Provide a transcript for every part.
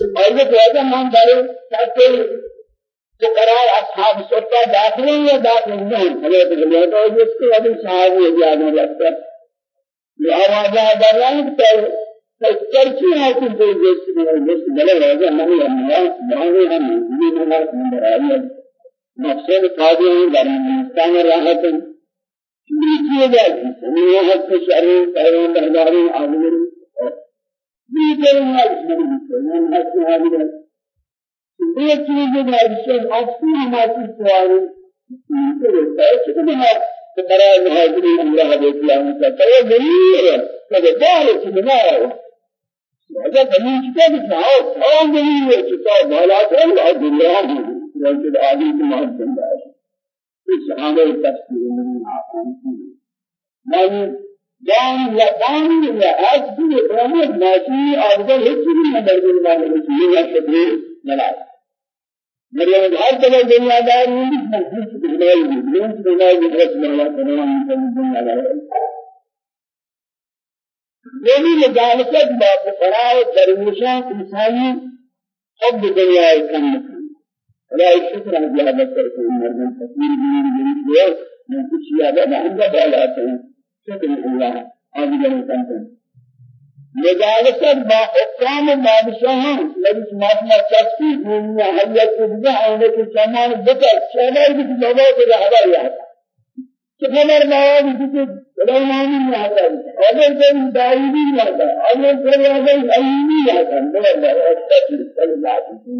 اور یہ پیدا مان دارے سب کے قرار اصحاب ستا داخل ہیں یا داخل نہیں ہمیں تو یہ تو اس کے ابھی صاحب یہ یاد نہیں رکھتا یہ آواز ہے دران چرچی ہے کہ جو جس جس بڑے راجا نہیں ہے بھاگے ہم یہ نمبر نمبر آئی ہے نقصے قاضی ہیں درمستان راحت ہیں یہ جگہ ہے یہ ہے کہ شرع پیغمبر دارین عالمین دیگر حال مریض ہے ہم اصل حال ہے یہ چیز جو ہے اس سے اصل ہماری سوال ہے ہے کہ بنا برائے مہاجری اللہ علیہ السلام کا تو یہ ہے کہ دار سے بنا هذا دليل كتاب التعاون أو دليل الكتاب ولا تقول عبد الله لأن العالم ما عبد الله في سعادة التفسير من العقل يعني دان و دان و عجز و في ناسی آبدا هیچ چیزی نہ درگل مانے رسی یا شبری ملائے مریم ہر جگہ دنیا دار ہوں محسوس بنائی ہوئی جنس بنائی ہوئی رس اللہ تمام انسان دنیا دار یعنی لجالکت باب قرار درمیشان انسانی حب دنیا کم ولا الشكر على هذا الترك من المرض الكثير من الجنس من كل شيء هذا عند بالاتهم شكر الله عاجلا كنتم مجالسات با حکام بادشاہان سماعت میں چسکی دنیا حیات کو بجا آنے کے سامان بکر شہر کی لوگوں کو رہا رہا کہ ماں بھی بڑا نام نہیں آتا اگر کوئی دائی بھی نہیں آتا اگر کوئی اگر علی نہیں آتا بڑا بڑا اچھا چیز اللہ کی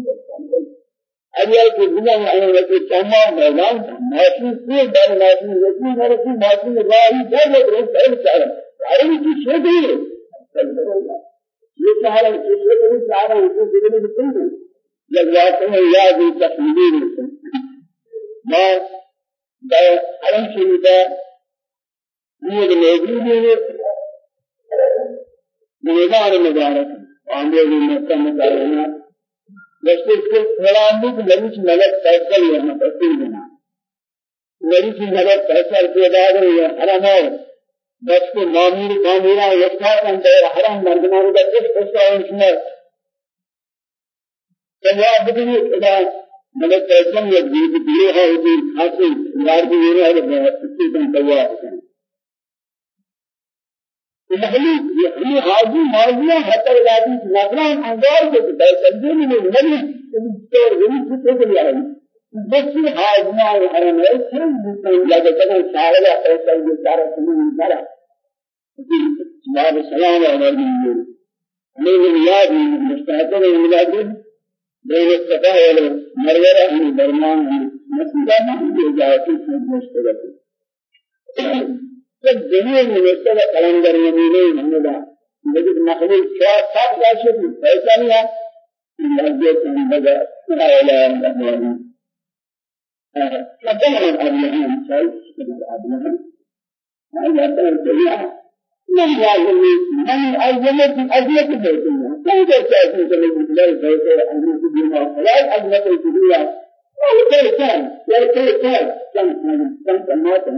اگر کہ بنا ہے کہ تمام میدان ماشین سے در ماشین رسی رسی ماشین راہی در رو کر چاہے سارے کی چھوٹی ہے یہ سارا یہ سارا سارا اس دل میں کون ہے جب واقع ہے یاد تفصیلی ما دا علم شریدا یہ موجود ہے میدان مبارک لیکن پھر تھوڑا بھی لڑی کی مدد فیصل یہاں فیصل بنا لڑی کی مدد فیصل کے بعد یہ حرم ہے بس کو معمول معمولا یکتا کن دیر حرم مردمان کا کس قصہ ہے اس میں تنیا بدلی ادا مدد فیصل یہ دیئے ہے حاصل مار دیئے ہے بہت اسی تن تیار کریں المخلوق يعني هذه موضوع حتى الذي نظران انظار کو تسجل من النبي الدكتور غني في يعني بس هذا ما الحرم ہے كم بيكون لگا تک سارا ایسا یہ سارا سمجھ سارا جواب السلام علیکم من یاد مستحضر الولاد بين الصفا والمروه من درمان مسجد ما جاءت في مستقبل جب دنیا میں مستقبل کلندر نمینے محمد لیکن مخلوق کیا سب جاشد ایسا نہیں ہے مسجد میں بدا لا اله الا الله فدعنا الأبيان شيء الأبيان هذا الجميع من يعلم من أجمل أجمل بيتنا كيف تأتي من الله بيت أن تبينا لا أجمل الدنيا ولا كان ولا كان كان كان كان ما كان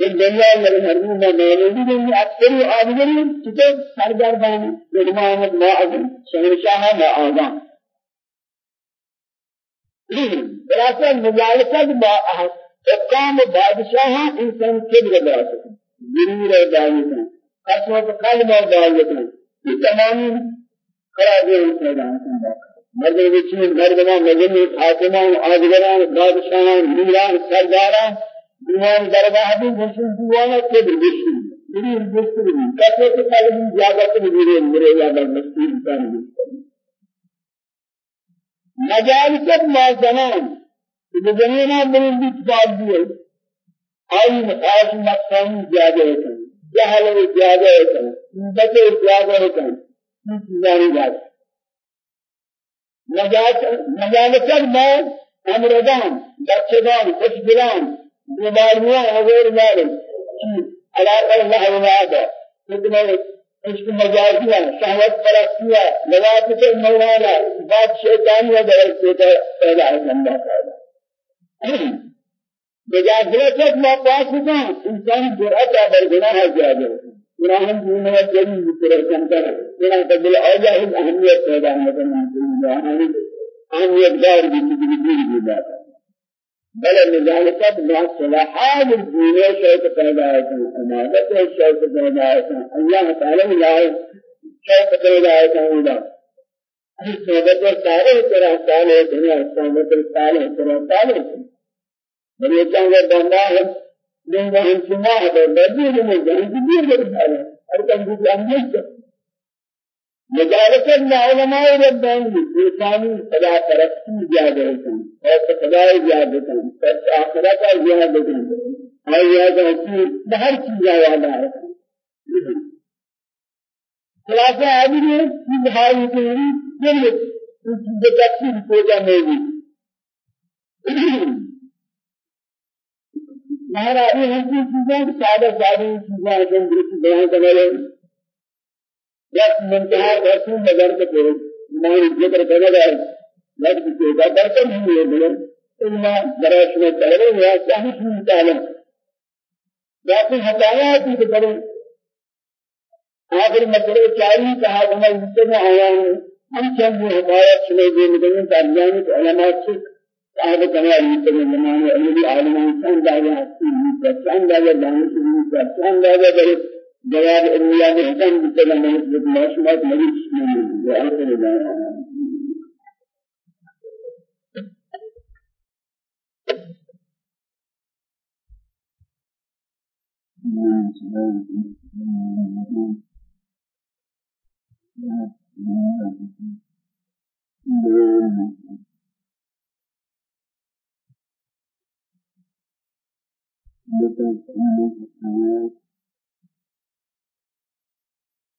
ایک دنیا میں مرموم میں مولوی نے اکثر آدمی کتے سرگردان رحمان ما اعظم شہنشاہ ما اعظم خلاصہ مجالسات با حکام بادشاہ انسان کبر براسة ضرور دعوت قسمت قلب دعوت یہ تمام خراج انسان مردم بچین مردمان مجمع حاکمان آدگران بادشاہان میران سرداران دیوان درگاہ بھی گھسن دیوانا کے بگشن میری گشتن بھی کسے کے قلب زیادہ تو میرے میرے زیادہ مستی انسان بھی مجالست ما زمان کہ زمینہ من بھی کتاب دی ہے آئی مخاص مقام زیادہ ہے جہل زیادہ ہے بچے زیادہ ہے یہ چیزیں جاتی مجالسات ما امردان بچگان خوشگلان بیماریاں وغیرہ مارے علاقہ اللہ وعدہ خدمت عشق مجازیہ شہوت پرستیہ لواتف مولانا بات شیطانیہ در سے پیدا ہے اللہ تعالی مجازلت ما پاس انسان جرأت بر گناہ جاگے گناہ دنیا جری بطور کنتر گناہ قبل آجاہ اہمیت پیدا ہے اهمیت دار بھی تجربی بھی بات بل مجالسات ما صلاحات الدنيا شيء پیدا ہے امانت ہے اللہ تعالی شيء پیدا ہے ہر کم بھی اہمیت مجالسة علماء رباني إنساني خدا ترقی زیادہ ہے اور خدا زیادہ ہے آخرت زیادہ ہے اور زیادہ ہے ہر چیز والا ہے خلاصہ آدمی چیز ہائی کہ دل چیز تقسیم کو جانے گی مہاراجی ہم کی چیزیں سادہ سادہ چیزیں جو بیان کرنے یک منتہا رسول نظر کے پھر میں ذکر کرنے گا لفظ کے دا درکم ہی ہے بلے إما دراش میں پہلے یا صحیح ہی تعلم باقی ہدایات کی کرے آخر مسئلے چاری کہا کہ میں اس میں آیا ہوں ہم چند ہدایات سنے دے مدن ترجمہ کے علماء سے صاحب کمال یہ میں زمانے علی عالم انسان دعوی ہے چند دعوی دانش چند دعوی جواب الرياض حسن بكلام مثبت ماشوات مريض من وآخر دعوانا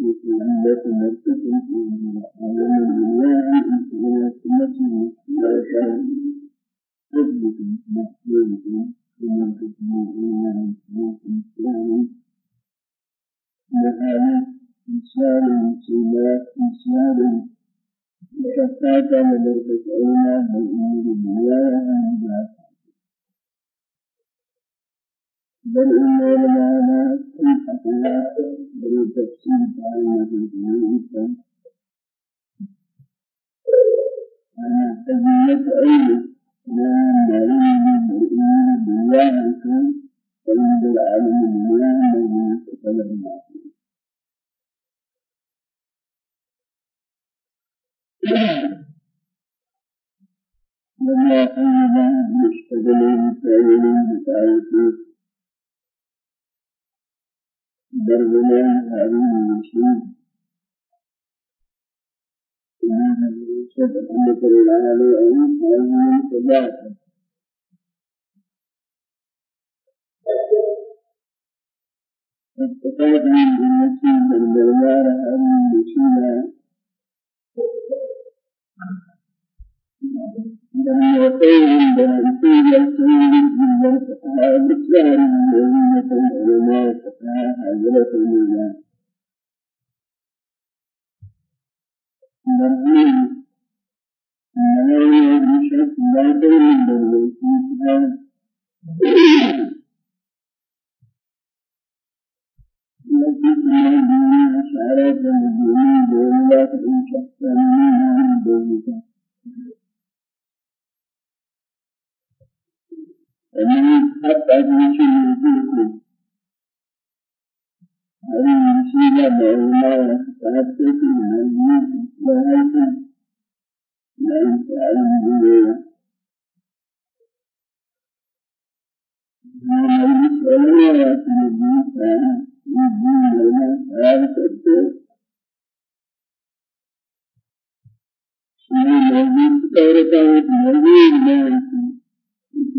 محمد مرتب عالم الله من سنته لا شيء حبك محمود ومن تسمع إيمان من إسلام مهانة إنسان سلاح إنسان شفاة ومرتب إيمان من أمور الله بل إيمان معنا في حقيقة بل تفسير تعالى الإنسان أنا تجيت أي ما معلوم بالإيمان بالله كان فإن العالم بالله الذي يتكلم لما قيل يشتغل بالتأويل بتعريفه در زمان هارون إمام الرشيد أمة العالى أمين هارون صداقة استفاد من أمتي من دربار هارون الرشيد لم يقيم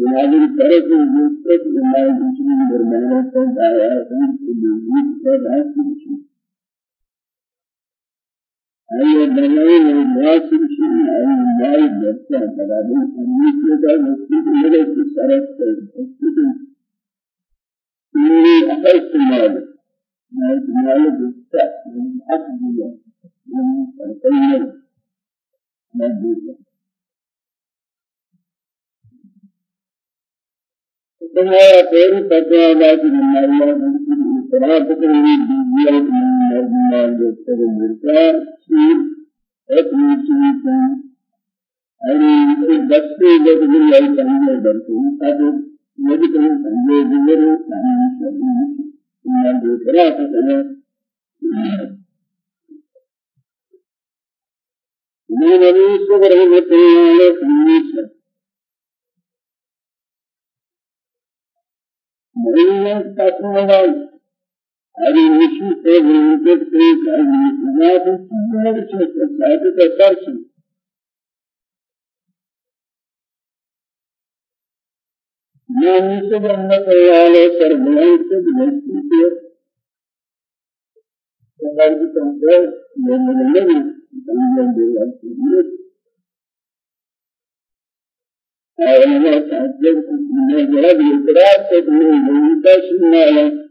هذه الطرف المستقبل ما يجوز برمانة دعوة في الدنيا أي دلائل الناس شيء أي مال بسا دلائل أمي كذا مسجد مدرسة سرت مسجد إني أخذت مال مال مال بسا من أخذ من أخذ مال تمہارا اللہ دیکھ رہا تھا میں نبی صبر رحمت اللہ علیہ مهمة تقوى. هذه مشي تبريد تبريد هذه تسمى بشكل هذا تفرش ما نسب أنك على سربلان تبريد تبريد تبريد من النبي صلى الله عليه أولا تعجب من جلب الإقرار تدمي من تشمال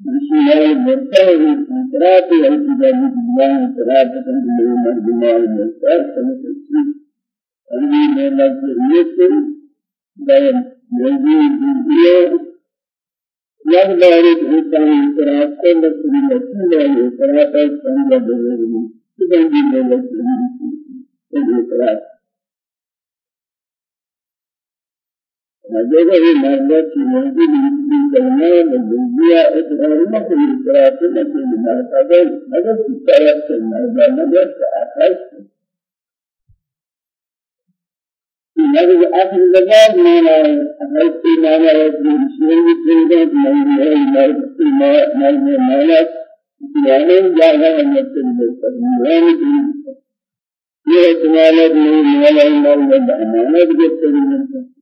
بشمال مرتاح الإقرار في الكتاب الله إقرار تدمي من جمال مرتاح تدمي أرمي من الجرية دائم موجود بالدنيا يغدر الإنسان إقرار تدمي من الإقرار تدمي من الإقرار مجھے یہ مرض کی موجود ہے زمان الدنيا اقرار ما في الاقرار ما في المعتقد هذا في طرف المرضى ما بس أساس لذلك أخذ الزمان من أخذ إيمان رسول شيئا بسيطة من هو المرض إيمان مالك إيمان جاهل من التنبيه إيمان تنبيه يهتمالك من مالك مالك أمانك بالتنبيه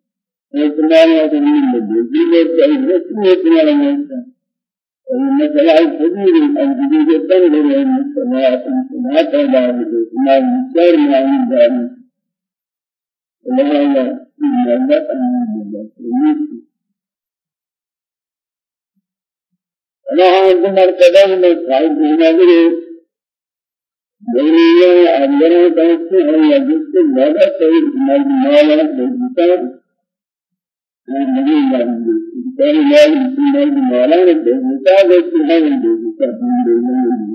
اعتماد وتنين بدي جيل كأي اسمه اعتماد موسى ومثلا الكبير الجديد تنظر إلى السماء الله ما يسير ما يدعي ولا لا إلا الله أمين أنا عندما ارتدى من قائد بنادره دنيا أمرنا تنسي أن يجلس ماذا سيد ما لا نبي الله كان مال مسلمان مالا بمتاع سبحان الله سبحان الله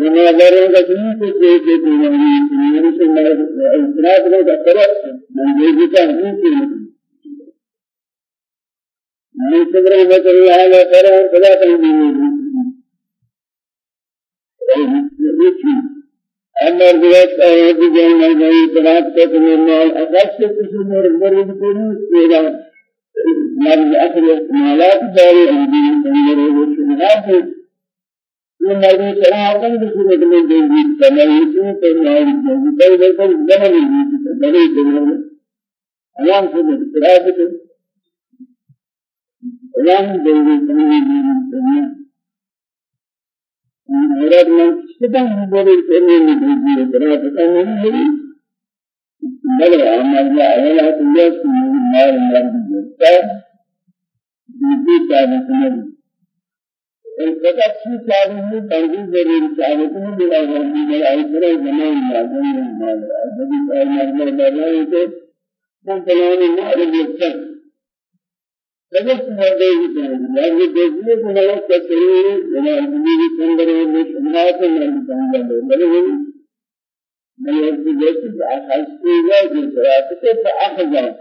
وما دارن كسمه كسيه كتيراني من سماه إسراف لو دكتور من جيجي كهني كيه من سبرة مثل الله ترى كذا تنبيه أما الروايات أيضا جاءنا جاءي تراب تكون المال أخذت تسمى ربنا بكل سيرا مرد أخر مالات جاري عندي تنظر وشمالات من نبي صلى الله عليه وسلم من تمام جنبي بل بل بل زمن جنبي تمام أيام تراب تكون أيام جنبي تمام مراد من سبحان بولے کرنے میں بھی بڑا پتہ نہیں ہے بل عمل ما ولا تنس ما مرد تا بھی تاب سمجھ ان کدا چھ چاروں میں بندی ضرور چاہے تو بلا ورنی میں ائی پورے زمان ماجن مال ابھی ائی مرد بلا ہے تو بلانے نہ رہے تک देता لكن هذا يعني بيجي كنا كثير من الجيل كندر ومشمات من الجنة لكن من الجيل أخذ فيها جزرات فأخذ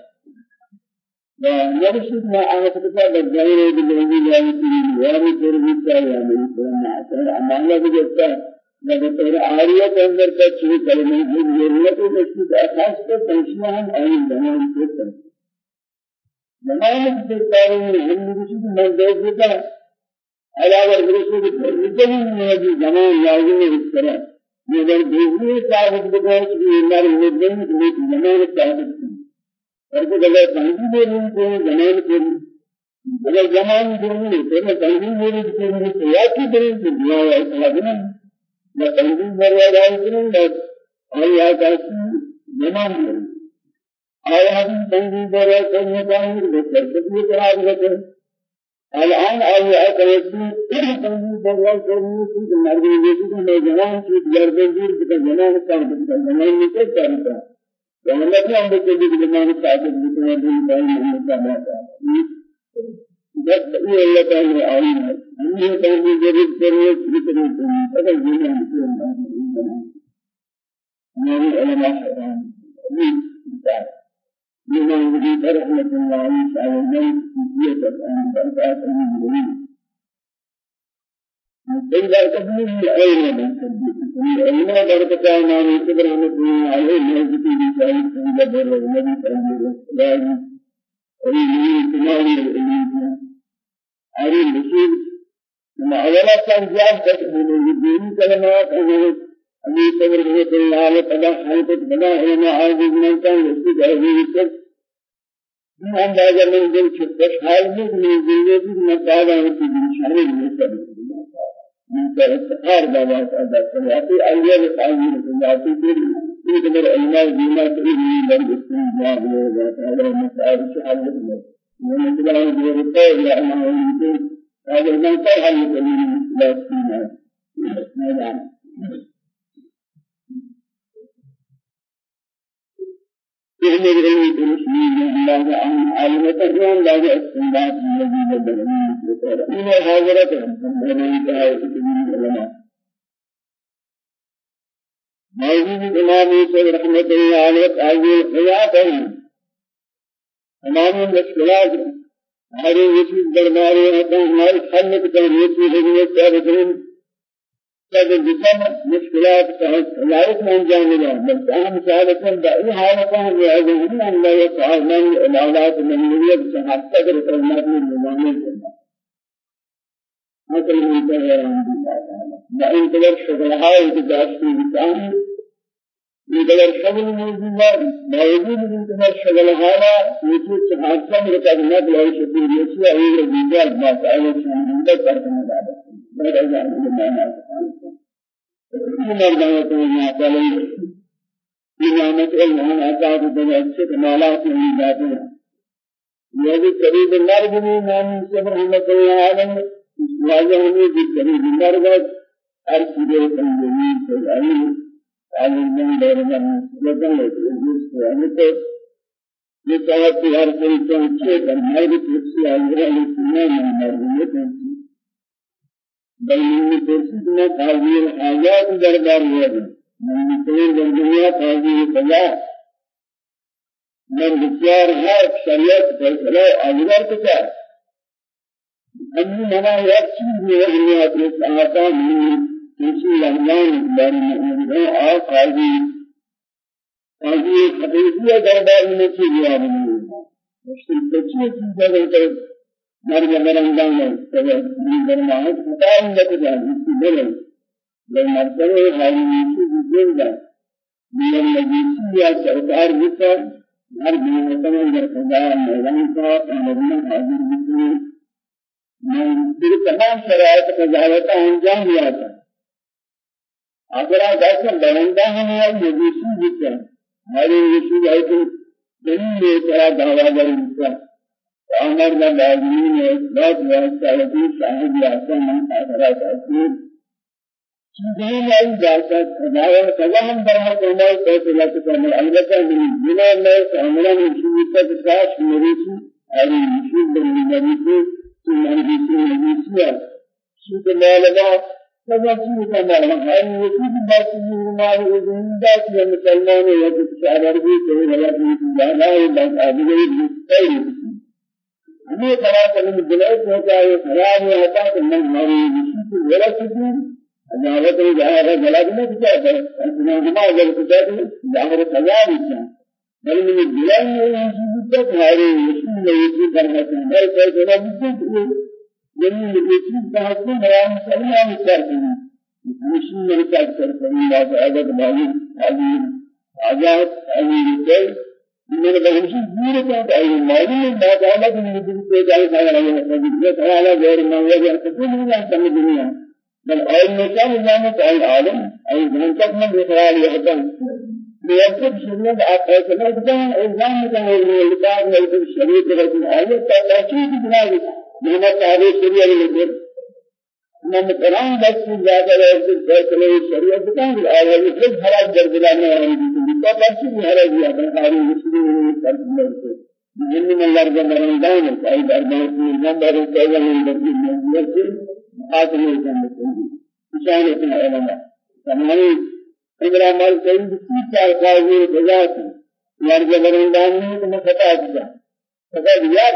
ونرشد ما أخذ فيها بالجيل بالجيل يعني في الواري تربية يعني في المعصر أمانة بجتا بطور عاریت اندر کا چیز کلمہ کی ضرورت ہے اس کی أساس پر تنشیہ ہم آئین زمان سے کریں زمان سے کاروں ہم کسی کو مندوب دیتا علاوہ رسول کے رجلی میں بھی زمان لازم ہے اس طرح مگر دوسری صاحب کو کہ ہمارے مدن کے زمان صاحب اور کو اگر تنظیم رہے ہیں تو زمان کے اگر زمان رہے ہیں تو تنظیم دے رہے ہیں تو یا کی رہے ہیں دعا ہے صاحب ما تنظیم مريض عايزين بس آیا کسی زمان مريض کرنے پائیں گے ترتیب قرار دیتے الان آیا کسی تنظیم مريض کرنے کی مرضی دیتی کہ میں زمان کی گردن دور کی زمان کا زمان میں کیا کرتا ہے وہ اللہ کے اندر کے زمان کا عادت دیتے ہیں دین کا نہیں ہوتا ہے بس یہ اللہ تعالی عالم ہے ہمیں تعالی ضرورت ضرورت ذکر ہے اگر یہ ہمارے علماء حرام بما يريد رحمة الله تعالى الموت في الآن بركات المؤمنين إذا تبني العلم العلم بركة ما يكبر رحمة الله عليه موجود في ذلك الجبر والنبي صلى الله عليه وسلم ويريد كمال العلم آری مسیح ما اولا كان جاب تسمونه يدين كلمات أمور أبي صبر بن الله قد حيث بنا علم عاجز من كان يسجد هذه الشر من أنداز من دل شفتش حال من من زندگی مقالا في شهر المسلم من كاستقار بابا هذا سيأتي أول تعليم سيأتي في في دمر علماء دينا تريد من الاستنجاب وهذا مسائل شهر المسلم من خلال الرقاء يا أمام هذا من طرح المسلمين لا سيما فهم العلم المسلمين الله عن عالم تقوان لا استنباط الذي بدلني من الحاضرة من الكهائف من العلماء موجود الإمام يوسف رحمة الله عليه قال الحياة تمام مشکلات ہماری وسیع دربار ہے تو ہماری حل کے لیے یہ چیز سب جسم کا لائق میں انجام ملا بس ہم سعادت میں دعی حالت ہے کہ اذن اللہ تعالی من الأولاد من يريد حتى قدر كلمات من زمانه مثل من تعالى ما انت لك شغل هاي تداشي بتاعي دیگر شغل موجود ہے موجود دیگر شغل حالا یہ حادثہ میں کرنا ہے شکر یہ ہے یہ دیگر ما تعالی شامل کرنا ہے بڑا مردانہ تو ما تعالی امامت علم آزاد بن اچھے کمالات میں جاتے ہیں یہ بھی قریب مرگ بھی نام سے رحمت اللہ علیہ واجہ ہمیں بھی قریب مرگ ہر چیز تنظیم سے علم تعلیم دور من مرضیت ہے بل من کرسی میں تعبیر حاجات دربار ہوا ہے من کوئی دنیا تعبیر قضا من بسیار ہر شریعت فیصلہ اجبر کتا ہم منا یک چیز ہے ہمیں اپنے آقا من کسی لمحان بار میں آ قاضی قاضی حقیقی دربار میں سے دیا بنی مشکل بچی چیز ہے کہ مر جگر اندام ہے تو یہ درمات خطا اندر کو جان کی بولے لو مرتبہ حالی کی زندہ یہ مجلس یا سرکار جتا ہر دن اندر خدا میدان کا امرنا حاضر بھی میں پھر تمام شرائط ضابطہ انجام دیا تھا اگر ایسا بندہ ہے یہ یوشی جتا ہمارے یوشی ہے کہ دین میں ترا دعوا کرتا أمر باغی نے بہت واسطہ ہے صاحب یاسر من اثر تاثیر چیزیں نہیں جاتا خدایا سزا ہم برہ کرنا فیصلہ کرنا البتہ بنا میں سامنا میں تک ساتھ میری سی اور یوشی بن نبی کو تو من بھی سی نبی سی شو کہ بس بس بھی تو ولا بھی جانا ہے بس ابھی بھی ہمیں بڑا کرنے بلاد ہوتا ہے خراب ہوتا ہے کہ من ہماری وجود ولا سجود عداوت ظاهر غلط نہیں کیا ہے انما جمع جب کہتے ہیں ظاہر سزا نہیں بل من الدلال يجب تطهير يشمل يجب برهة بل كيف نجد جميل يجب تحكم بيان سلمان السرطان مشين مرتاح سرطان الله تعالى بلاغين هذه عجائب هذه الرسل من بهمشي دور كانت أي معلوم ما تعالى من يجب تجاه هذا الرجل تعالى غير ما يجب تكون من أحسن الدنيا بل أي مكان جانت أي عالم أي منطق من بخيال يحضن ليكتب شريعة أفضل كان إلزام كان الكتاب يكتب شريعة رسول آية تأكيد بناء من تعريف شريعة للجر من قرآن بس زیادہ ہے فیصلے شریعت من القرآن بس زاد ليس فيصل الشريعة كان الأول يخرج خلاص جربنا ما عندي بس هذا يا من قاري يسلم من من الله رب العالمين دائما أي أربعة من من دار كذا من دار من دار خاتم الإسلام إنسان علماء تمامي إبراهيم قال كل شيء قال قال وجاءت يا رب العالمين دائما ما خطأ فقال يا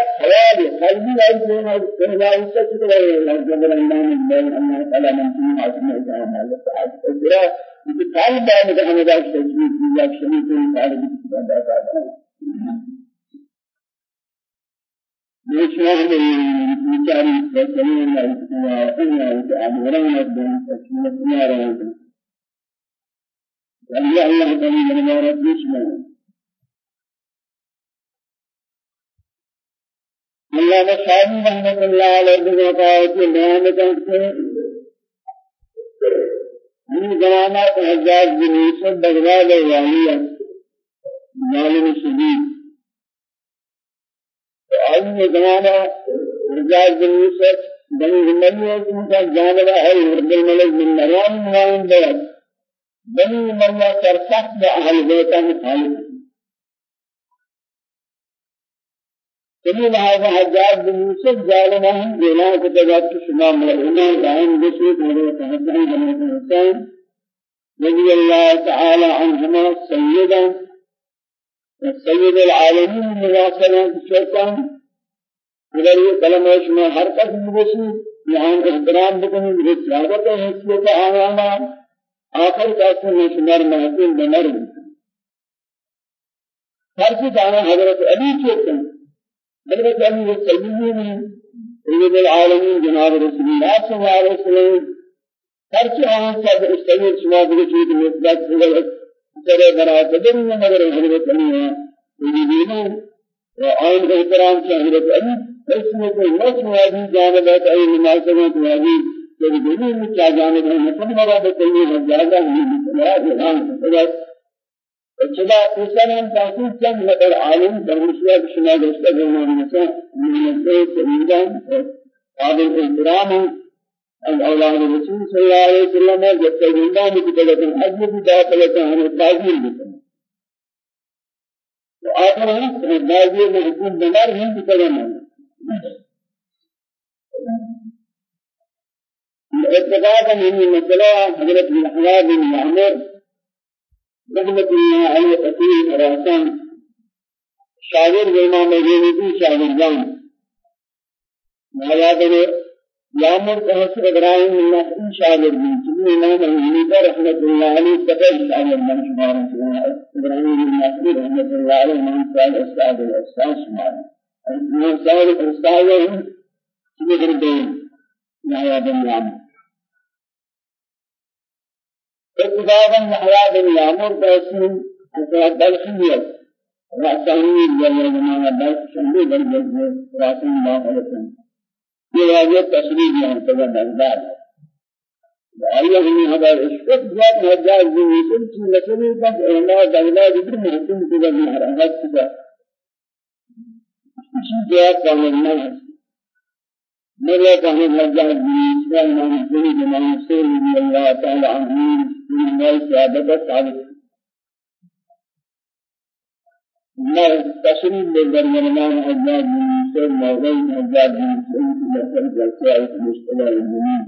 قلبي لا يمكن أن لا يستطيع أن يجبر النام الله من في الله تعالى ترى بتعال بعد ده أنا ده تجديد في ذاك شيء في عرض الكتاب هذا ليش ما هو بيتعامل بسلام الله من ربنا نے شاہی رحمت اللہ علیہ نے کہا کہ بیان کرتے من زمانہ حجاج بن یوسف بغداد والیہ ظالم شدید آئین زمانہ رجال بن یوسف بنی ہملیہ کا جانبہ ہے ورد الملک من مروان موائن بیت بنی ہملیہ سرسخت اہل بیتا مخالف سمی لہذا حجاج بن اعلان کو تجاد کی شما مرحومہ دائم بشیط مرحومہ تحضرین بن حسین رضی اللہ تعالی عنہما سیدہ سيد العالمين مناسبة الشيطان اگر یہ کلمہ شما حرکت مبسی یہاں احترام بکنی رسالت حیثیت آیانا آخر کاسی میں شمار محسن بمر ہر کی دانا حضرت علی چوکتا حضرت علی وہ سیدی میں سید العالمین جناب رسول اللہ صلی اللہ علیہ وسلم. ہر کی آن سب استعمال شما بکچی کہ سر برات بدن مگر حضرت علی ہے یریدین وآن احترام سے حضرت علی اس میں کوئی نفس وادی جانب ہے ای مناسبت وادی کہ دنیا میں کیا جانب ہے مثلا مرا بتائیے زیادہ نہیں ہے چلا اسلام تاکید چند مدر عالم در مشروع شما دوستا گرمان مثلا من سے سیدان قابل احترام الأولاد الرسول صلى الله عليه وسلم جب تک زندہ میں کتابت حج بھی داخل ہے ہمیں تعظیم بھی تو آخر ہے نازی میں حکم بمار ہیں کتابت اتفاقا من المسألة حضرت الأحوال بن معمر رحمة الله عليه قتيل راسان شاگر امام غیری شاگردان. ما یاد ہے يامر تحسر إبراهيم من نحن شاگر بھی چلی امام حنیفہ رحمت اللہ علیہ سفر شاگر من شمار من نحن رحمت اللہ علیہ من سال استاد الاستاد شمار من سال الاستاد چلی گردین نحیا بن يامر اتفاقا نحیا بن يامر تحسن حسنات بلخیت رأسانی جل جمال بلخ شمدی بلخ رأسان الله عليه یہ واجہ تشریح یہاں مقدار ہے آیا ہمیں ہمارے اشفق ذات حجاج بن یوسف کی مسئلے پر علماء دولہ جبر محکم کو بنی حرامت کو اسی جواب کا ہے میرے کہنے یوسف امام حسین امام حسین رضی اللہ تعالی عنہ من مال ثابت میں تشریح لے درمیان حجاج بن يوسف موضوع حجاج بن يوسف مثل جلسات مشتبه المؤمنين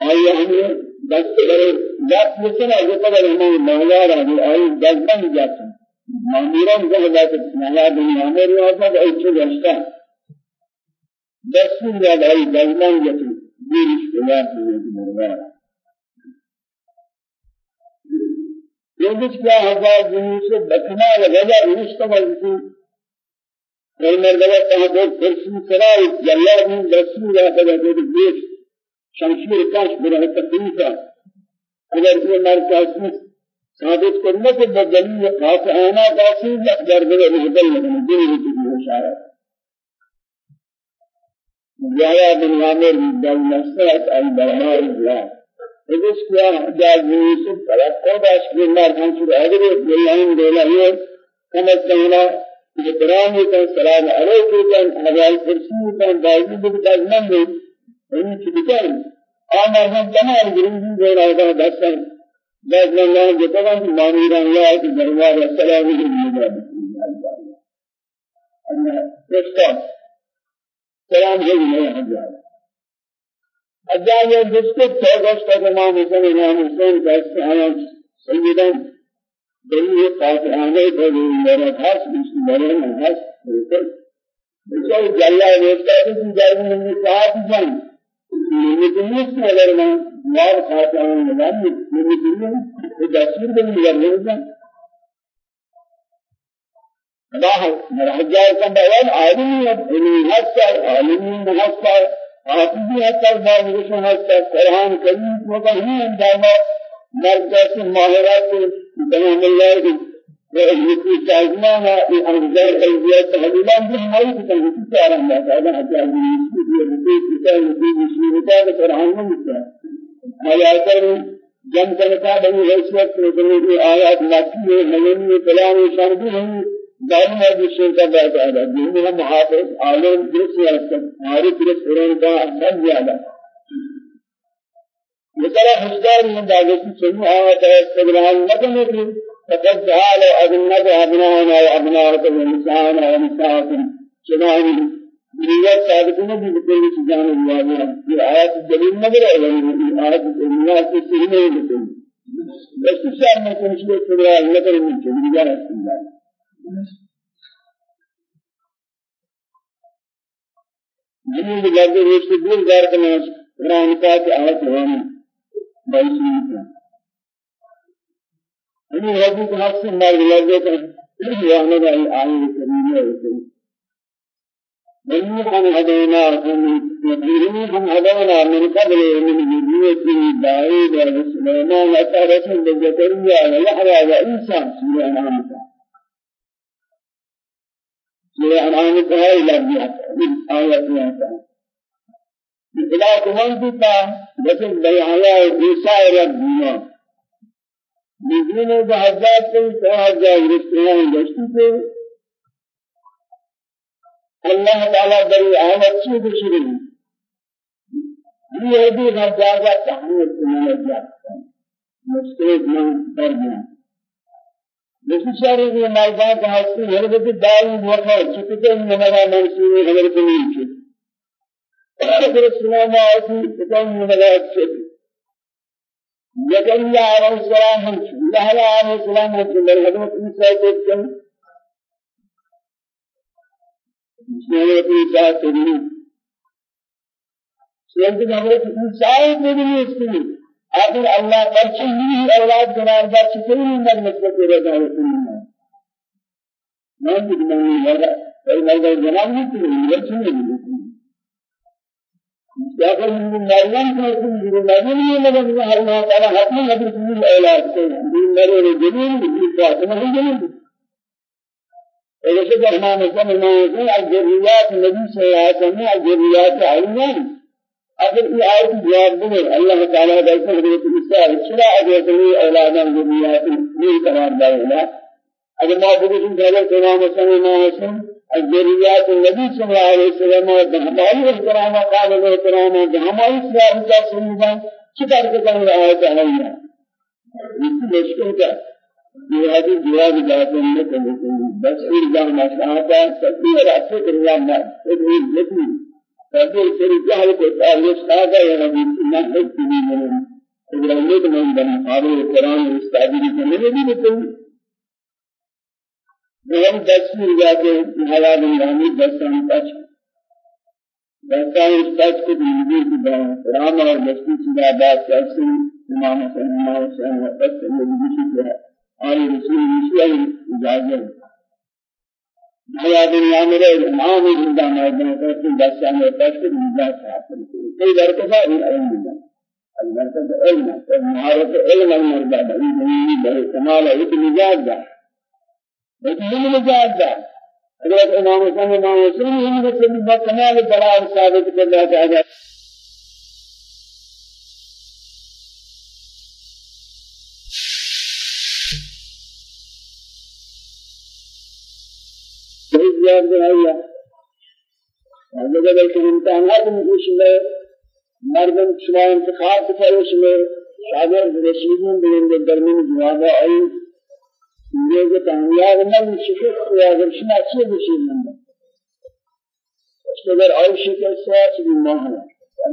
آیا ہمیں بس کرے جات مثلا جو قدر ہمیں مولا رہا آئی جذبہ جاتا ماموران جو جاتا مولا دنیا میں رہا ایچو گشتا دس من جاد آئی جذبہ جاتا دیر اختلاف في الدربار يجب كیا ہزار دنوں سے بچنا وغیرہ رشتہ مجھتی اور مرتبہ کہاں پر فرسی سرائی جلال من رسول آتا ہے کہ دیش شمشیر کاش برای تقریفا اگر یہ مرکز ثابت کرنے کے بدلیل خاص آنا کاسی اقدار بلے محبل لگنے دلی کی اشارہ جایا بن عامر بن نصرت البرمار الله. إذا كان جاء يوسف فلا قداش من مار كان شو هذا بيلان دولا كما كان إكرام كان سلام عليكم كان هذا فرسي كان باقي بقدر من إني كذا أنا هم جماعة جريمة دولا هذا دستان. بس الله جتنا مانيرا الله كدربار السلام عليكم أنا رستم سلام ہے نہیں حجاج حجاج ہے جس کو چوگش کا امام حسن امام حسین کا سایہ سیدان دلیل قاطعانے کو میرا خاص میرے خاص بالکل بچے جلا ویستا کہ جائے میں کہا جان. میں اگر میں یار قاطعانے نظام میں میں دستور دیں گے الله مرحجاء كان بيان عالمي علمي حتى عالمي حتى حافظي حتى بعض حتى قرآن كريم وكهين دائما مرجع ماهرات تمام الله ويكون سازمان الأنزال الأنبياء تحليلا بهم يكون كتارا الله تعالى حتى يكون كتاب في سورة القرآن من آيات جن كنتا بني حیثیت آیات مکی ہے مدنی کلام شرعی ہیں دائما بشر کا بات آ رہا ہے جو محافظ عالم درس ہے ہماری درس قرآن کا اثر زیادہ مثلا حجار من دعوة سنو آيات استقرار نکنه فقد تعالى أبنك أبناءنا وأبناءكم ونساءنا ونساءكم شنائن بنيات صادقنا بكل سجان الله في آيات الجليل نظر إليه آيات في سنين بكل بس الشام ما تنشي استقرار نکنه من جميع جنوب بلاد روش دور دار کا ناس قرآن کا کہ آیت ہوانی بائیس منٹ ہمیں ربی کو حق سے مار بلاد کا وأنا دا آئی کریمہ ہے منهم هديناهم منهم هدينا من قبل من ذرية داود وسليمان وترسل زكريا ويحيى وعيسى سورة الأنعام سورة أنعام كهاي لفظ آيات آتا إلى كمان بتا بس بيعلا وسائر الدنيا بدون بحجات سے سہجا رسولان دشتی سے اللہ تعالی بری آمد چی بشری یہ بھی بحجاجہ تحمیر سننے جاتا مشکل من درمیان بسیاری که مردان که هستی هر وقت دائم وقت چطور نماز منصوری هر کنی چه اگر سلام آتی چطور نماز چه زكريا عليه السلام هم يحيى عليه السلام مرحبا عيسى كتن سورة عيسى تبني سورة عيسى تبني اسمه آخر اللہ برچہ ہی أولاد قرار دا چکری مر نسبت رضا رسول اللہ میں بھی نہیں لگا پر میں جناب نہیں تھی برچہ نہیں یا پھر من مریم کو تم جو مریم نے لگا اللہ تعالی حتم نبی کی أولاد سے دین میرے جنین کی فاطمہ ہے جنین ایسے کہ ہمارے سامنے ہے الذریات نبی صلی اللہ علیہ وسلم الذریات علیہ اگر یہ آیت جواب دے اللہ تعالی کا حضرت عیسی شرع اجری اولادا ذریات نہیں قرار دے اگر ما بگوشن کہ تمام سنما حسن الذریات النبی صلی اللہ علیہ وسلم ہماری احترام قابل احترام ہماری اسلام کا سننا چکر کے کہنے آیت ہے اس مشکل کا یہ حدیث جواب جاتے ہیں کہ بس پھر جہاں مسئلہ ہے تکبیر اچھے کرنا ہے تکبیر فبير سري جهل کو تعلق ساگا یا نبی نہ حق کی نہیں ہے قرآن نے تمہیں بنا قابل قرآن استادی کی نہیں بھی بتوں ہم تصویر جا کے حلال نامی دستان پچ دستان پچ کو دیوی کی بنا رام اور مستی کی بات سے اصل امام حسین امام حسین وقت سے مجھے بھی ہے۔ اور رسول اللہ اجازت بھیا دنیا میں رہے ماں بھی زندہ مردہ کرتے دس سال میں دس کے زندہ صاحب کرتے کئی لڑکوں کا بھی علم ملتا اللہ کا علم ہے مہارت علم المردہ بھائی زمینی بھائی کمال ہے ایک نجات دا لیکن یہ نجات دا حضرت امام حسین امام حسین یہ نجات دا کمال بڑا ثابت کرنا چاہتا ہے زیاد بنایا اگر کہ امتحانات میں کچھ میں مردم شما انتخاب کرے میں شاگرد رشیدین بلند درمیان جواب آئی یہ کہ کامیاب نہ شکر خدا اگر شما اچھے بشیر نہ اگر اور شکر ساتھ بھی نہ ہے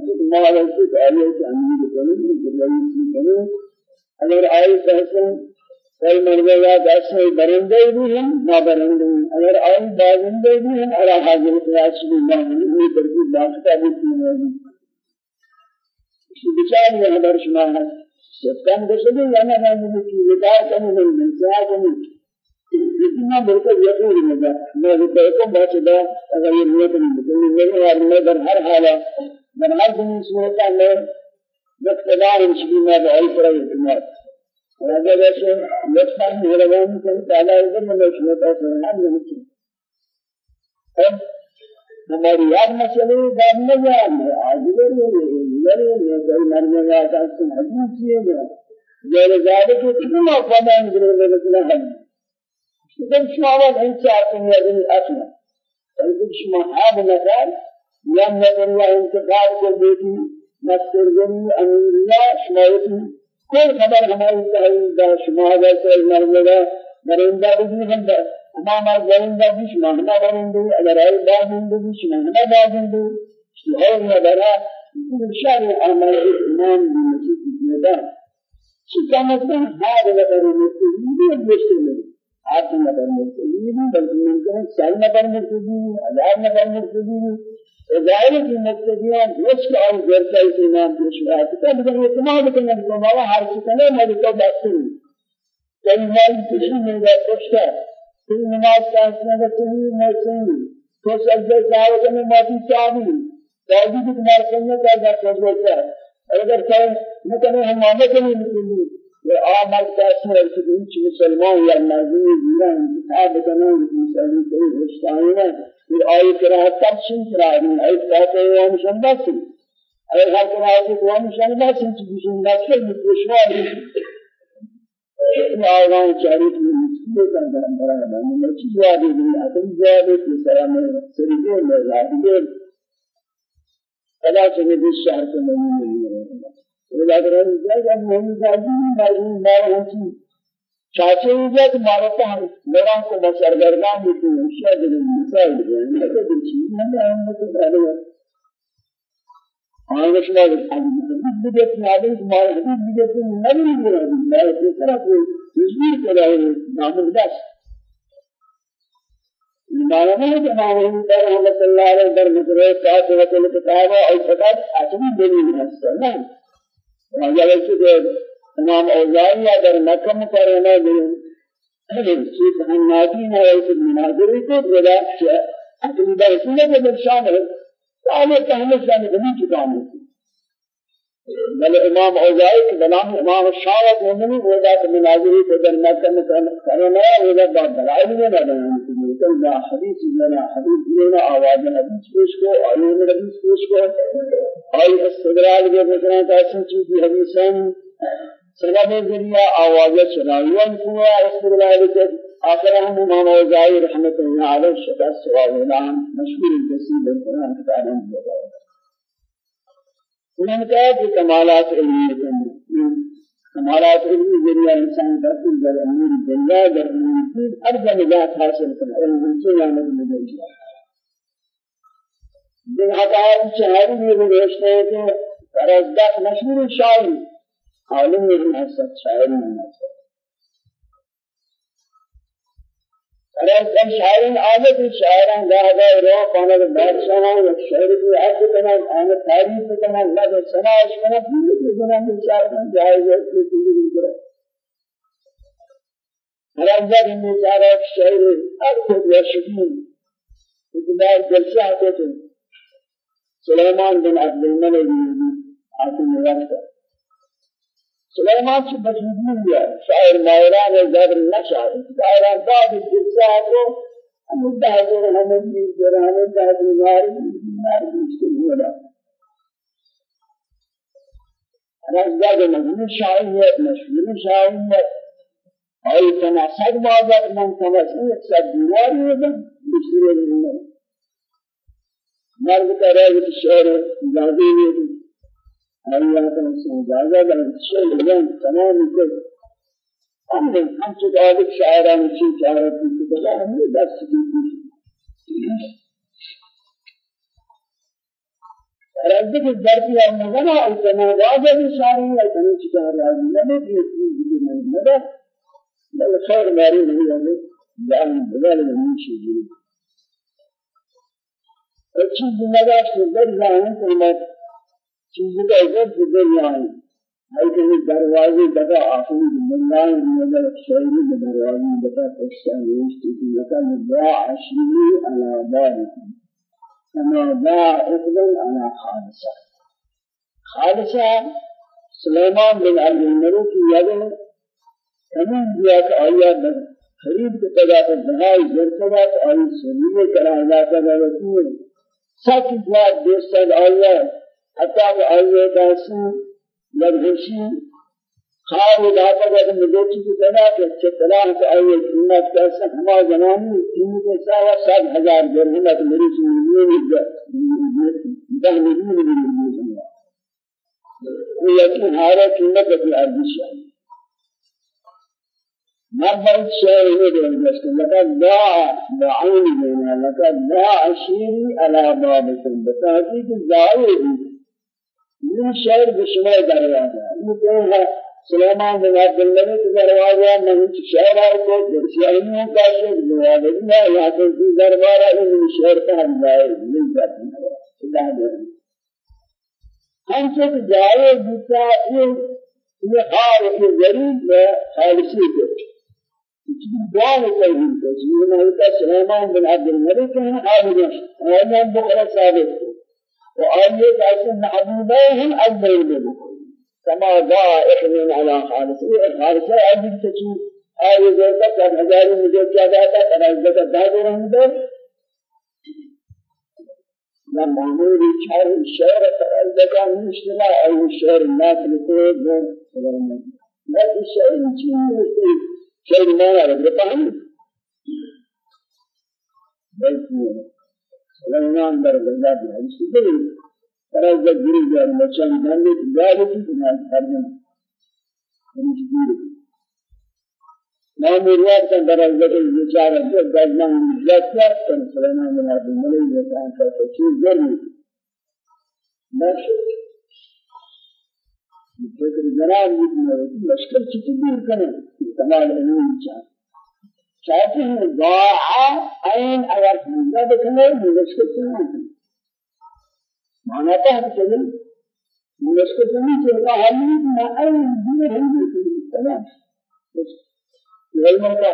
کہ ما ہے کہ آئے کہ امیر کریں جلوی کریں اگر آئے فیصل کل مرغا دسے برندے بھی ہیں نہ برندے اگر آئے بازندے بھی ہیں اور حاضر قیاس بھی نہ ہیں یہ ترتیب داشتا بھی ہے۔ اس بیچارے میں خبر شما ہے۔ سکان بسدی یا نہ میں کی ودا کرنے میں میں کیا لیکن میں بالکل یقین نہیں میں میں کو بہت بڑا اگر یہ نیت نہیں تو میرے اور میں در ہر حال میں ہر دن صورت میں مقتدار شبی میں بہت پر اعتماد راجا جیسے لطفا مہربانی کر تعالی میں شروع سے ہم نہیں ہماری یاد مسئلے بات نہ جان آج بھی میرے لیے کوئی مرنے کا تاثر حدیث کیے گا یہ زیادہ کہ موقع میں انگریز میں مثلا ہے لیکن شما ان چاہتے ہیں ان أصلا لیکن شما حاب نظر لم نظر یا انتقاد کو بیٹی مستر گری امیر شما کوئی خبر ہماری تحریر شما ویسے مرنے کا مرندہ بھی ہم امام زمین بیش مهنا برنده اگر آی بازنده بیش مهنا بازنده شهر نداره بشار عمل امام بمسجد میدان شکم مثلا هذا نفر مسجدی بشتمل هذا نفر مسجدی بلکه ممکن سال نفر مسجدی هزار نفر مسجدی ظاهر کی مسجدیاں دوست کا اور جیسا اس امام پیش رہا ہے تو لیکن اعتماد کرنے کو مولا ہر نے مجھے تو بات نہیں کئی مال کسی نے پوچھا في نماز كاسنا بسني مسني تو سجدے چاہو میں معافی چاہیے چاہیے کہ تمہارے سننے کا جا کر ہے اگر چاہے مکنے ہم مانے کے نہیں نکلی یہ آمد کاسنا ہے کہ کچھ مسلمان یا نازمی دینا انتخاب کرنا مسلمان کوئی رشتہ ہے پھر آئی کرا تب شن کرا نہیں آئی کہتے ہیں ہم شنبہ سے اگر ہر کرا ہے کہ ہم شنبہ سے چیز شنبہ سے مشوار یہ آوان چاریت میں مسئلے کا درم برا ہے میں ہے میں میں نہیں ہے لگ رہا ہے جب میں جاتی میں میں ہوں چاچے کہ مارتا ہم لوگوں کو بسرگردان بھی تو شاید مثال ہے میں تو چیز میں ہم کو بڑے آنگش ما بدت نادر ما حدود بدت نبی بدت ما اس طرح کو تشبیہ کرا ہے نام دس ہے کہ امام در رحمت اللہ علیہ در مدرے ساتھ وقت کتاب اور فقط اصلی دلیل ہے راجہ ویسے امام اوزاعی در مکہ مکرمہ میں شیخ حنادی نے ایسے مناظرے کو بلا کہ اصلی درسنے کے درشان ہے تعالی تحمل جانے نہیں چکانے بل امام اوزائی کے بنام امام شاوت مومنی وہ ذات مناظری کو در مکہ میں کرنا ہے وہ ذات بات دلائل کہ لا حدیث لنا حدیث لنا آواز حدیث پیش کو علوم حدیث پیش کو اور استدلال کے بکرا کا سنچی کی حدیثیں سبب ذریعہ آواز سنائیوں کو استدلال کے آخر ہم امام اوزائی رحمت اللہ علیہ شکر سوال اعلان مشہور الجسید القرآن تعالی ہے انہوں نے کہا کہ کمالات علمی ہمارا تو دنیا انسان باطل در امور دنیا در امور دین ہر نجات حاصل کرے ان سے یعنی مدد جو ہزار چہاری میں گزشتے ہیں کہ فرزدہ مشہور شاعر عالم نے حسد شاعر نے رأس شاعرين عادت شاعران جاهدا رو قانا بادشاہ و شعر کی عقل کنا آن تاریخ کنا اللہ سناش کنا پوری جنان شاعران جائز ہے کہ پوری کرے رمضان میں چارہ شعر عقل و شکین اتبار جلسہ آتے تھے سلیمان بن عبد الملک آتے موقع سليمان شو بجيبين يا شاعر ماوران الزبر نشاعر شاعر داد الجزاء کو ہم دہجر ہمیں بھی جران داد بیمار بیمار مشکل ہونا رزق مجنون شاعریت مشهور شاعریت أي كما صد بعض من تمسك صد دينار يوجد بشير من مرد كراجة الشعر جادي يوجد اللہ کا اجازت ہے شیء لگن تمام کو ہم نے ہم سے عادت شاعران کی چارت کی بلا ہم نے دس اتنا واجب شاعری ہے کہ چکا راضی نہ بھی چیز نہیں نہ بل خیر ماری نہیں ہے جان بغیر نہیں شيء چیز نگاہ سے در جانے کو چیزی کا عزت دنیا ہے لیکن دروازے دفع آخری دنیا ہے شعری دروازے دفع تشان وشتی کی لکن دعا عشری على بارك كما دعا افضل على خالصة. خالصة سليمان بن عبد الملك يده تمام دیا کہ آیا خرید کے پیدا کر دہائی زرکبات آئی سنیے کرا دارتی ہے سچ بات دوستان آیا حتى آئیے داسی لرغشی خار داتا جب مدوچی کی طرح کہ چطلاح سے آئیے قیمت کیسا ہما زنانی تین کے ساوہ سات ہزار درہمت میری سنگیونی دہ ملین وہ یقین ہارا قیمت کی عرضی شاہی مرضى الشيء لقد ضاع بعين بنا لقد ضاع شيري على بابكم بتحقيق الزائد من شعر بشما دروازه یہ ہے سلیمان بن عبد الملک دروازه من شعر کو درسیانوں کا شعر دروازه میں یہاں سے دربارہ ان شعر کا ہم جائے مل جاتے اللہ دے ہم سے جائے جتا یہ یہ حال یہ غریب ہے خالصی کو دعا کوي چې نو سليمان بن عبد الملك هذا حاضر أنا بكره ثابت وآية قاسم محبوبهم أجمعين منه كما جاء إحنا على خالص. خالص؟ أجل تشي. آية زرقة كان هزاري مجد جاءتا كان عزة دادو رهنده لما نور شعر الشعر فأزدقا مشتلا أو الشعر الناس بون لا الشعر مشتلا شعر ما يعرف لفهم بل سليمان در بلاد الحديث. بلي فرز جري جار مچان دانه جاري کی بنا جبیر نام روایت کا در حضرت بیچارہ جو گزمان جاتیار کن سليمان بن عبد الملك نے کہا کہ چیز گرمی ماشي فکر جناب یہ مشکل چیز دور کریں تمام علوم چاہتے چاہتے ہیں ضاع عین اگر زندہ بکنے مشکل سے نہیں مانا تھا کہ مشکل سے نہیں چلتا حالی ما عین دور ہندی تمام علم کا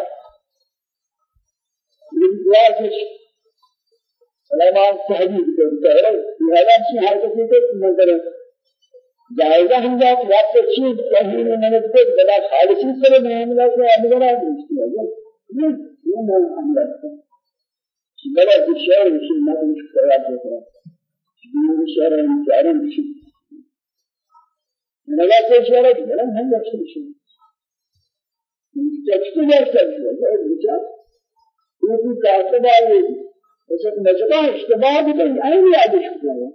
لذلك سليمان تهديد کرتا ہے لہذا اسی حرکت کو نظر جائزہ ہم جات وقت چیز کہیں میں نے بلا خالصی سے معاملہ کو ادگرا دیا يوم الأمر بلا الشعر مش ما مش كلام كده في الشعر المشاعر مش أنا لا في الشعر كلام هم نفس الشيء تكتب يرتب شو يقول كاتب عليه بس نجمع اشتباه بدين أين يعيش كده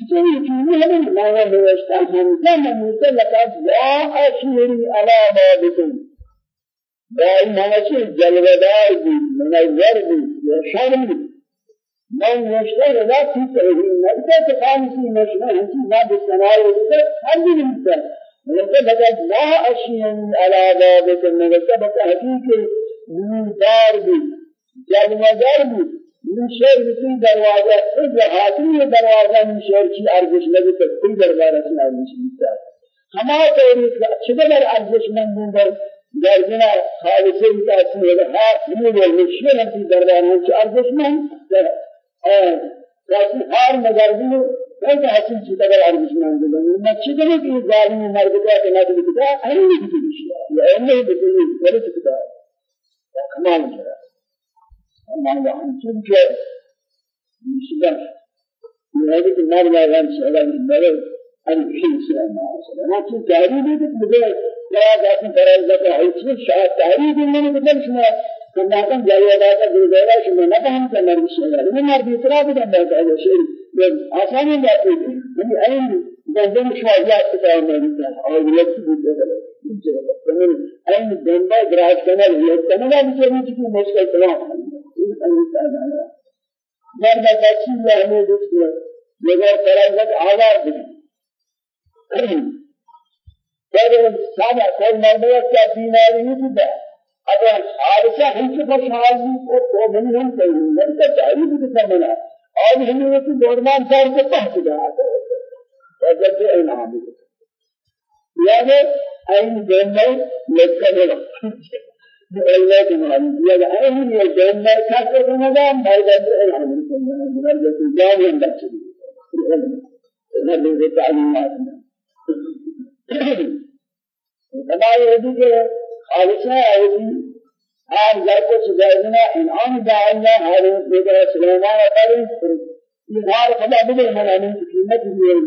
چطوری چیزی همین مانا نوشتا همزه نموزه لکت وا اشیری علا بابکن با این مانا چی جلودار بود منور بود روشن بود من نوشتا رضا تی تحریم نبتا تقامسی نشنا همچی نا بسنای رضا هر بھی نمتا ولكن لا أشياء على بابك النجسة بتحقيق من دار بي جلوة بي من شهر في دروازة خود حاكم دروازة من شهر کی ارزش نبی تو کوئی دربار سے ارزش نہیں ہمارا تو چقدر ارزش مند در درجنا خالص تاثیر ہے یہ مشکل ہے دربار میں ارزش مند لكن هار مجرد ليس حسن شيء تقول على مسلمان جدا ما شيء تقول في ظالم مرد كذا كنا تقول كذا أنا ما بقول شيء لا أنا بقول ولا كذا كمان كذا لا أنتم كذا مشكلة تعريف بدي لا ترى إذا كان شيء تعريف من بدل جاي هذا جودة شو ما نفهم مرد يترى بدنا هذا شيء آسان بات ہے یعنی این بندن شواجات کتاب میں لکھا ہے اور یہ بھی بوجھ ہے این بندہ گراج کرنا ہے کرنا بھی کہ مشکل تمام مرد بچی اللہ نے دیکھا مگر فرض آواز دی پر سادہ کوئی مرد کیا بیماری نہیں تھی اگر حادثہ ہم سے خوشحال کو تو نہیں ہم کہیں گے تو چاہیے بھی کرنا اور ہمیں تو دورمان سار کو پہنچ گیا وجد انعام یعنی این جنہ لکھنے اللہ یہ جنہ کا کو نہ وجد انعام وجد جان اندر چلی نبی تعلیمات تمام یہ کہ خالصہ ہے آن جائے کو سجائنا انعام دعائنا حضرت بیدر سلیمان وطاری یہ خدا بدل منانی قیمت بھی ہے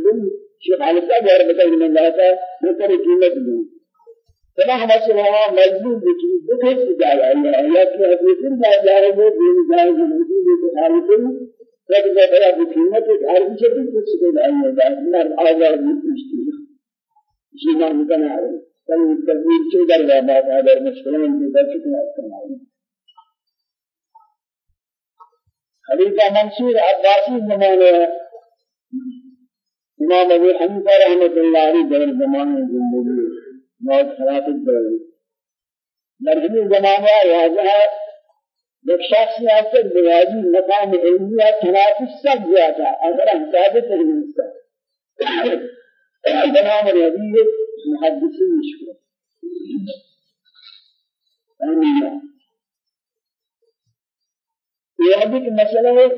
شیخ حالسہ جار بتائی من اللہ تا بہتر قیمت بھی ہم سلیمان مجبور بچی دکھے سجایا اللہ اللہ کی حضرت اللہ جارے وہ دین جائے موجود ہے کہ حالسہ رب جا بڑا بقیمت ہے ہر کسی بھی کچھ سجایا اللہ اللہ آزاد مجھتی ہے جیمان مکنا ہے کل تدبیر چه در بعد در مشکلات دیگر چه کنید خلیفہ منصور عباسی زمانے امام ابو حنیفہ رحمۃ اللہ علیہ در زمانے زندگی. موت در در ہمیں زمانے واضح ہے ایک شخص نے اکثر بوادی مقام علمیہ تنافس سب زیادہ اگر ہم ثابت نہیں بنام النبي محدثين مشكلة آمين يهدي المسألة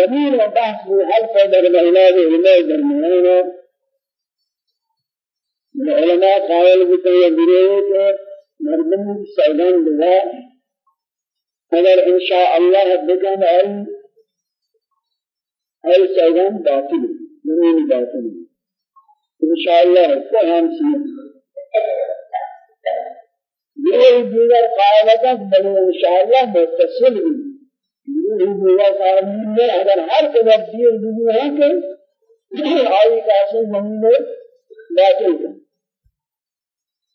يمين وبحث هل قدر العلاج علماء درمیان العلماء قائل بكي يدريه مردم سيدان بلا اگر ان شاء الله بكن اي اي سيدان باطل من باطل۔ انشاءاللہ کو ہم سی یہ دیگر قائلتاں بل انشاءاللہ متصل ہیں یہ دیگر قائلتاں میں اگر ہر قدر دیر دیگر ہے کہ آئی زمین میں باطل ہے۔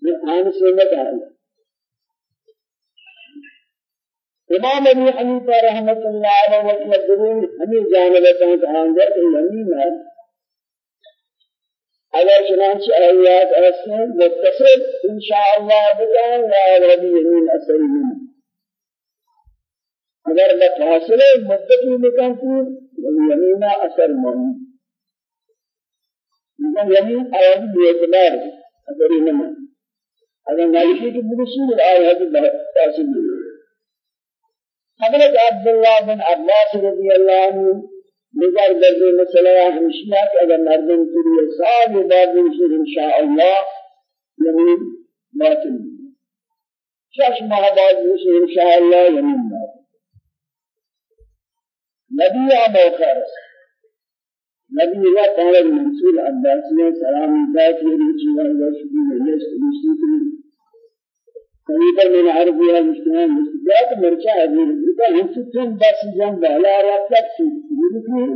یہ آن سنت ہے إمام ابو حنیفہ رحمۃ اللہ علیہ وسلم ہمیں جانبتاں کہاں گئے کہ یمین ہے اگر چنانچہ آیات ایسے متصل انشاءاللہ بکن یا ربی یمین اثر یمین أگر بفاصلے مدتی بکن تو یمین اثر لیکن یمین آیات بیعتبار اثر یمین اگر مالکی کی برسول آیات تاثیر حضرت عبداللہ بن عباس رضی اللہ عنہ نظر درد مسئلہ ہمشیہ کہ اگر مردم کے لیے سال بعد انشاء انشاءاللہ یمین باطل شش ماہ بعد انشاء انشاءاللہ یمین باطل نبی آبا خارس نبی اللہ تعالی منصور عباسی سلام ذات یہ چیزیں وشبی ویست مشتری قريبا من عربها المجتمع المستجاب مرجع هذه الربا هم ستون بس جنب على رأسك يقول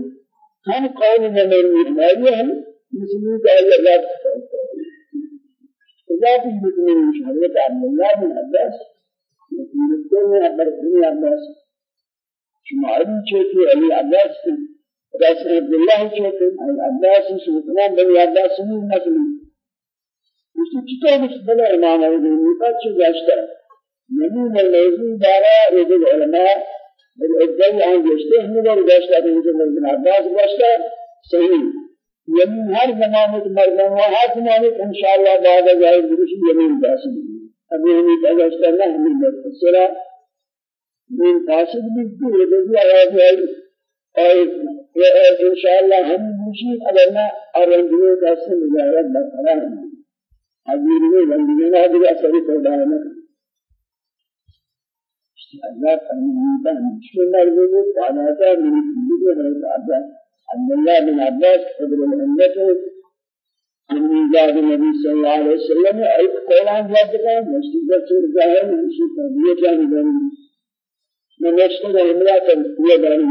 هم قول من المجمعية هم مسلمين قال الله إذا في المسلمين شهرية عبد الله بن عباس يقول من عبر بن عباس شمعين شيخي علي عباس. راس عبد الله شيخي علي عباس سلطان بن عباس من مسلم اسی چطور مش بلا امام ابن کا چه گشتہ نبی موضوع دارا رجل علماء بالعدل عن گشتہ ہم نے گشتہ رجل ابن عباس گشتہ صحیح یمین ہر زمانے کے مردوں و ہر زمانے ان شاء اللہ بعد جائے درش یمین قاسم ابھی ہم یہ گشتہ نہ ہم نے سرا من قاسم بھی تو رضی اللہ عنہ إن شاء اللہ ہم مشین اگر نہ اور رنجو کا سے مجاہد برقرار ہیں حضور میں بندگی ہے من ہے الله بن عباس قدر الأمة من جاد النبي صلى الله عليه وسلم. أي جاد كان مشتبه سور ظاهر مشي تربية جانب من امرأة هي بارين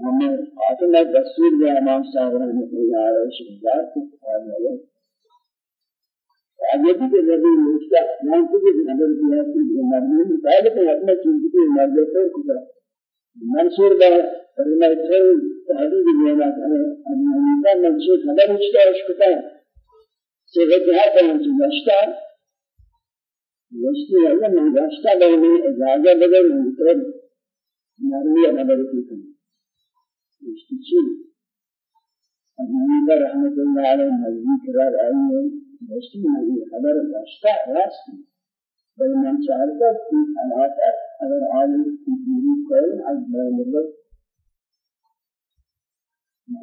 ہمیں فاطمہ دستور میں امام صاحب رحمۃ اللہ علیہ شہزاد کو قال ہے آگے بھی نبی موسی نام کو بھی نظر دیا کہ مرنے پہلے تو اپنا چیز کو مر جاتا ہے منصور دا فرمائے تھے تحریر دینا ہے امریکہ منصور خبر اچھتا اس سیغت ہے کہ ہم چیزشتا وشتی ہے من گشتا بہنے اجازہ بدل منتر مرمی خبر کی مستشير أبي رحمة الله عليه نزيك رار أيه مستشير هذه خبر الأشتاء راسي بل من شعرت في حالات أگر عالم في ديني قول عز وجل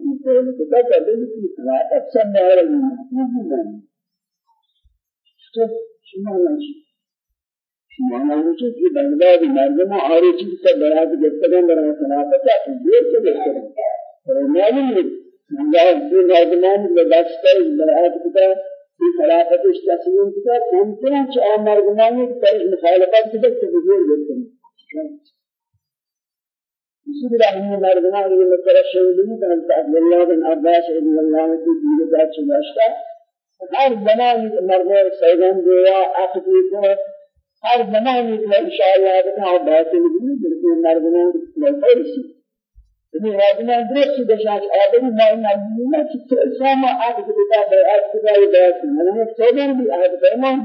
يقول لك قبل في حالات أكثر ما يرى من شوف معنی ہے کہ بغداد مردم عارض سے برات گفتگو برا خلافت ہے دیر سے گفتگو اور معلوم ہے بغداد سے مردمان میں دستے برات کتا في خلافت تسلیم کتا ممکن ہے کہ مردمان کی طرف مخالفت کی تو بزرگ گفتگو اسی طرح ہم مردمان کی طرف شہید ہیں عبد الله بن عباس رضی اللہ عنہ کی دیگر بات چلاشتا ہر زمان مردمان سیدان دیا عقدی کو ہر زمانے میں انشاءاللہ بنا بات نہیں بالکل مردوں میں فرسی یہ واجب درس دشاش آدمی ما نازلنا کہ اسلام آج کے بعد آج کے بعد بات نہیں سوچیں بھی آج فرمان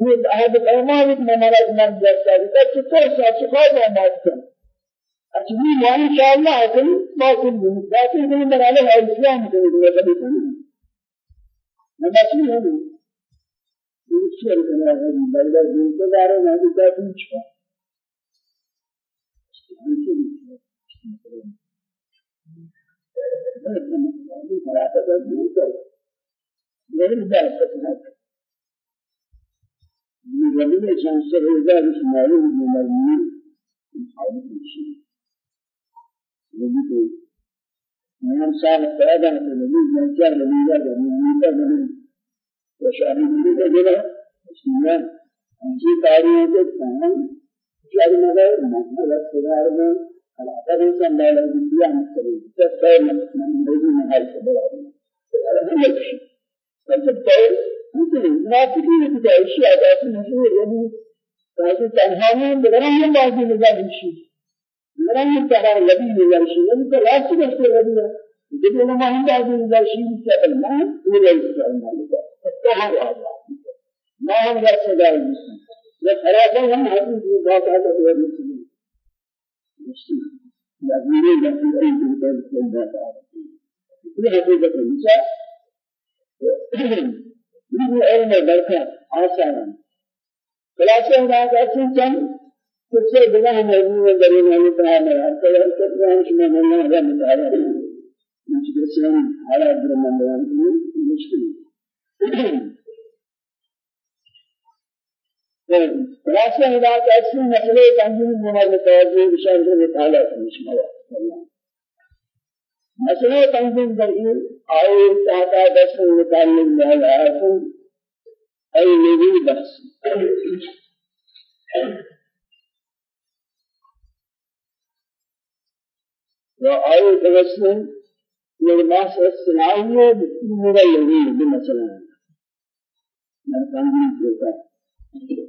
یہ آج فرمان ایک ہمارا من جیسا کہ سچ خواہ بات ہے اچھی ما انشاءاللہ اصل بات نہیں بات نہیں بنانے ہے اسلام کو نہیں کبھی نہیں نہ شعر کنا ہے بلدر دل کو دارے نہ دیتا پوچھ کا من شانسر هزار شمالين من المؤمنين من حالة الشيء يجب من صار فهذا النبي من كان من هذا من هذا شاہی مندی کا جگہ سنیا ایسی تاریخ کے سہن شاہی مگر محمد اختیار میں علاقہ بھی سنبھال دیا مستری جب خیر مندی محل سے برابر ہم ایک سب سے پہلے مجھے ناپتی نے کہا اسی آداب مشہور یعنی تاکہ تنہائی بغیر یہ بازی نظام اسی بغیر یہ تہار لبی نظام اسی یعنی تو راستے راستے لبی ہے جب علماء ہم بازی نظام اسی کیا بلنا یہ رئیس کا مستحر هذا ما هم لا سداء المسلم وثلاثة هم هذه الباقة هذا المسلم المسلم لكن لا في أي جهد من ذات في حقيقة النساء من علم بركة آسانا خلاصة هناك أصل جمع کچھ بنا موجود در این حالت آمد هر کدام کتنا هم شما مولا را مدارا کچھ بسیاری حالا در من بیان کنید مشکلی خلاصہ ہدایت ایسی مسئلے تنظیم نمبر متوجہ بشان سے مطالعہ سمجھنا مسئلہ تنظیم کری آئے چاہتا دس متعلق محل آیتن ای نبی بحث وآية تغسل للباس الصناعية بكل الذي بمثلا من تنظيم كيف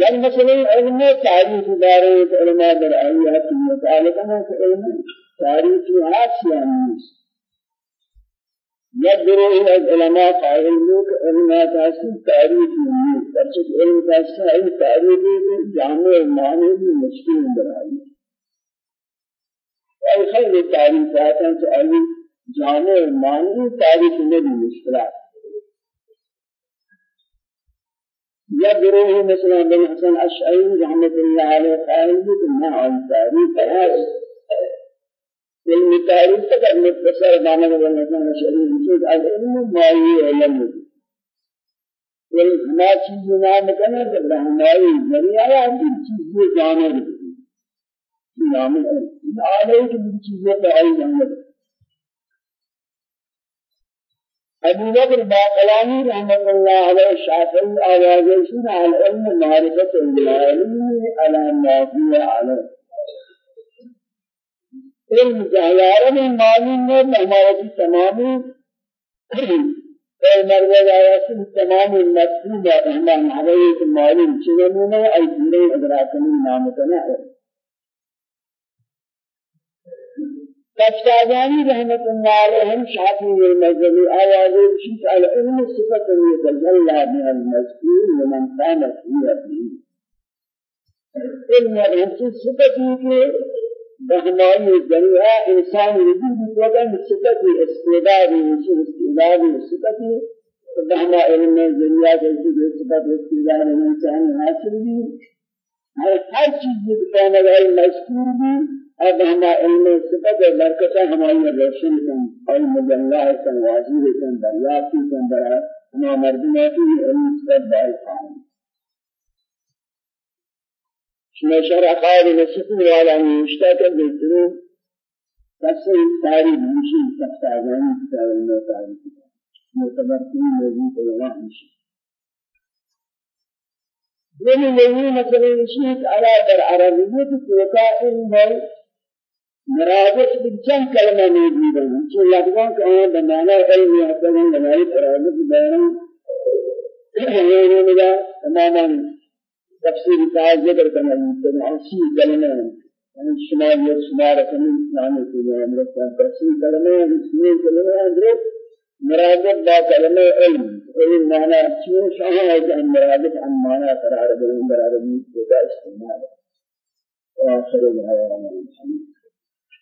جن مسئلے علم تاریخ دارے علماء در آیات متعلق ہے کہ علم تاریخ آسیان يدروا إلى العلماء لك علماء تاسي تاريخ من فرشت علم تاسي أي تاريخ جامع معنى مشكل برائي أي خير التاريخ آتان سألي جامع معنى تاريخ نبي مشكلات يدروه مثلا بن حسن أشعري رحمة الله عليه قائل لك ما عن تاريخ علم تاریخ تک مختصر معنی بولنا ہے شریف چیز علم مائی علم علم ما چیز نام کرنا تو ہماری ذریعہ ہے ہم چیز یہ جانے نام علم آلے کی چیزیں پہ آئی جانب أبو بکر باقلانی رحمت اللہ علیہ شافعی آوازشین عن علم معرفت العلم على ما هو عليه. علم جہلارہ میں معلوم ہے ہمارا تمامی اے مرد آیا سے تمام مطلوب ہے ہمارے معلوم چنمونہ ای پورے ادراکن نام کنا ہے تفتازانی رحمت اللہ علیہم شافی المذہبی آوازی بشیط العلم صفت یتجلى من المذکور ومن كانت هي فيه علم الرسول صفتی کے بهمانی دنیا انسان وجود وجود صفت استعداد وجود استعداد صفت بهما علم دنیا کے صفت استعداد انسان حاصل بھی ہر چیز بتانے والی مذکور بھی اور بهما علم صفت برکت ہماری روشن کن اور مجلہ کن واجب کن دریافت کن برا ہما مردمہ کی علم صفت بار خان شمشر أقارب السكون وعلى مشتاق الذكر تفسير تاريخ مشي تفتاغان كتاب المتعارف معتبر كل موجود علماء مشي ومن الذي مثلا يشيك على در عربية توقع المال مرادف بجن كلمة موجودة شو لفظان كأنا بمعنى علم يحتاجون لمعرفة مرادف بيان تماما تفسير تعال ذكر كما تنعشي كلمة يعني شمال يد شمال كم نعمة كلمة أمريكا تفسير كلمة اسمه كلمة أدرك مرادف با كلمة علم۔ علم معنى شو شاهد عن مرادف عن معنى قرار بين مرادف كذا استعمال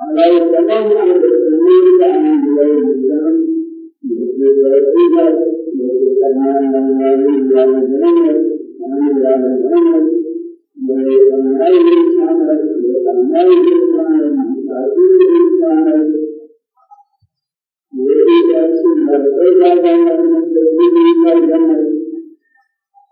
على تمام عن الإنسان يتوسل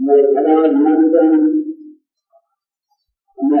مرحبا مرحبا اما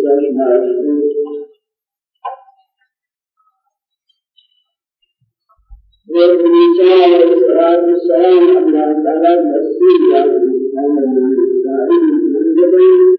والسلام على مسيح محمد بن إسماعيل بن جبل